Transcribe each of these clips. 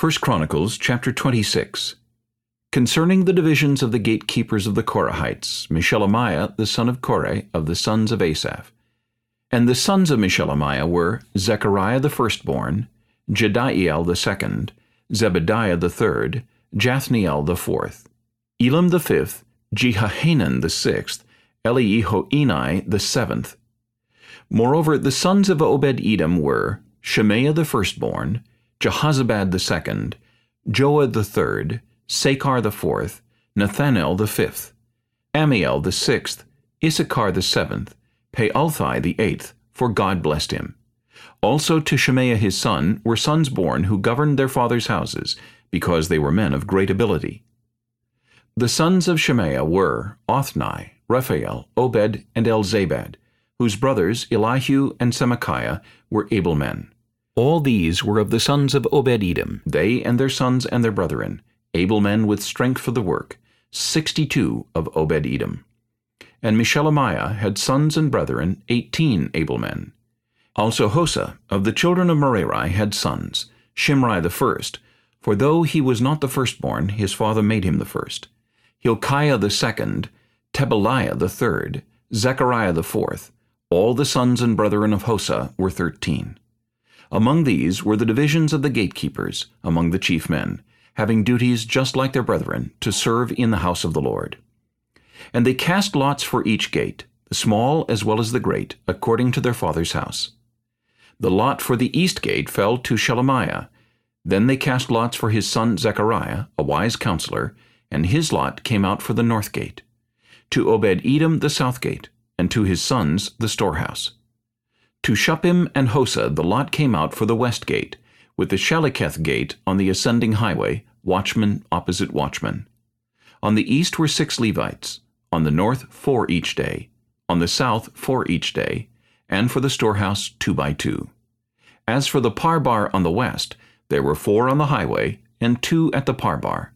1 Chronicles chapter 26 Concerning the divisions of the gatekeepers of the Korahites, Meshelemiah the son of Kore of the sons of Asaph. And the sons of Meshelemiah were Zechariah the firstborn, Jediael the second, Zebadiah the third, Jathniel the fourth, Elam the fifth, Jehohanan the sixth, Eliehoenai the seventh. Moreover, the sons of Obed-Edom were Shemaiah the firstborn, Jehozabad second, Joah the third, Sacar Nethanel the fifth, Ammiel the sixth, Issachar the seventh, Peulthai eighth, for God blessed him. Also to Shemaiah his son were sons born who governed their father's houses, because they were men of great ability. The sons of Shemaiah were Othni, Rephael, Obed, and Elzabad, whose brothers Elihu and Semachiah were able men. All these were of the sons of Obed-Edom, they and their sons and their brethren, able men with strength for the work, sixty-two of Obed-Edom. And Meshelemiah had sons and brethren, eighteen able men. Also Hosah of the children of Merari had sons, Shimri the first, for though he was not the firstborn, his father made him the first. Hilkiah the second, Tebaliah the third, Zechariah the fourth, all the sons and brethren of Hosah were thirteen. Among these were the divisions of the gatekeepers, among the chief men, having duties just like their brethren, to serve in the house of the Lord. And they cast lots for each gate, the small as well as the great, according to their father's house. The lot for the east gate fell to Shelemiah. Then they cast lots for his son Zechariah, a wise counselor, and his lot came out for the north gate. To Obed-Edom the south gate, and to his sons the storehouse. To Shuppim and Hosah the lot came out for the west gate, with the Shallecheth gate on the ascending highway, watchman opposite watchman. On the east were six Levites, on the north four each day, on the south four each day, and for the storehouse two by two. As for the parbar on the west, there were four on the highway, and two at the parbar.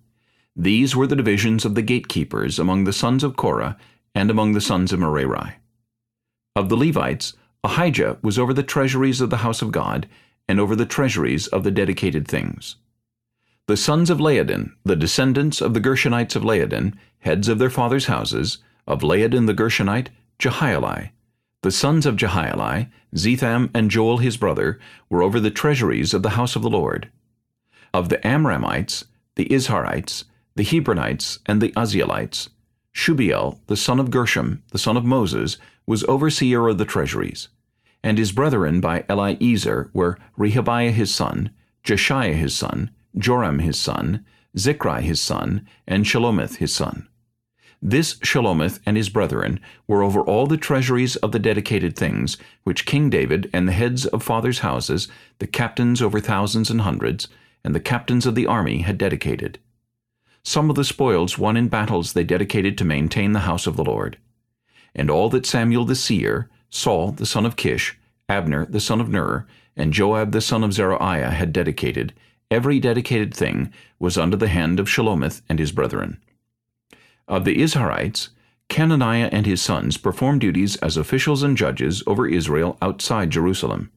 These were the divisions of the gatekeepers among the sons of Korah and among the sons of Merari. Of the Levites, Ahijah was over the treasuries of the house of God, and over the treasuries of the dedicated things. The sons of Laadan, the descendants of the Gershonites of Laadan, heads of their fathers' houses, of Laadan the Gershonite, Jehieli. The sons of Jehieli, Zetham and Joel his brother, were over the treasuries of the house of the Lord. Of the Amramites, the Izharites, the Hebronites, and the Uzzielites, Shebuel, the son of Gershom, the son of Moses, was overseer of the treasuries. And his brethren by Eliezer were Rehabiah his son, Jeshaiah his son, Joram his son, Zichri his son, and Shelomith his son. This Shelomith and his brethren were over all the treasuries of the dedicated things, which King David and the heads of fathers' houses, the captains over thousands and hundreds, and the captains of the army had dedicated. Some of the spoils won in battles they dedicated to maintain the house of the Lord. And all that Samuel the seer, Saul the son of Kish, Abner the son of Ner, and Joab the son of Zeruiah had dedicated, every dedicated thing was under the hand of Shelomith and his brethren. Of the Izharites, Chenaniah and his sons performed duties as officials and judges over Israel outside Jerusalem.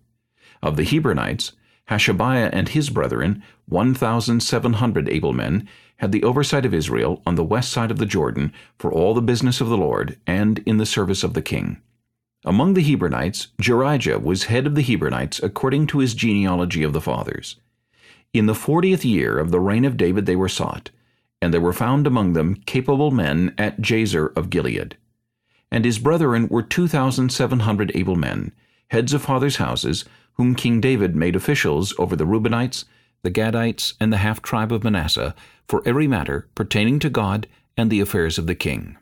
Of the Hebronites, Hashabiah and his brethren, 1,700 able men, had the oversight of Israel on the west side of the Jordan for all the business of the Lord and in the service of the king. Among the Hebronites, Jerijah was head of the Hebronites according to his genealogy of the fathers. In the fortieth year of the reign of David they were sought, and there were found among them capable men at Jazer of Gilead. And his brethren were two thousand seven hundred able men, heads of fathers' houses, whom King David made officials over the Reubenites, the Gadites, and the half-tribe of Manasseh, for every matter pertaining to God and the affairs of the king.